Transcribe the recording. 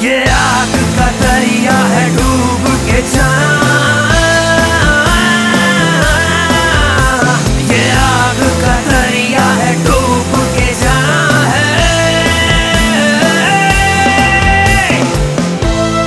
Yeah, I could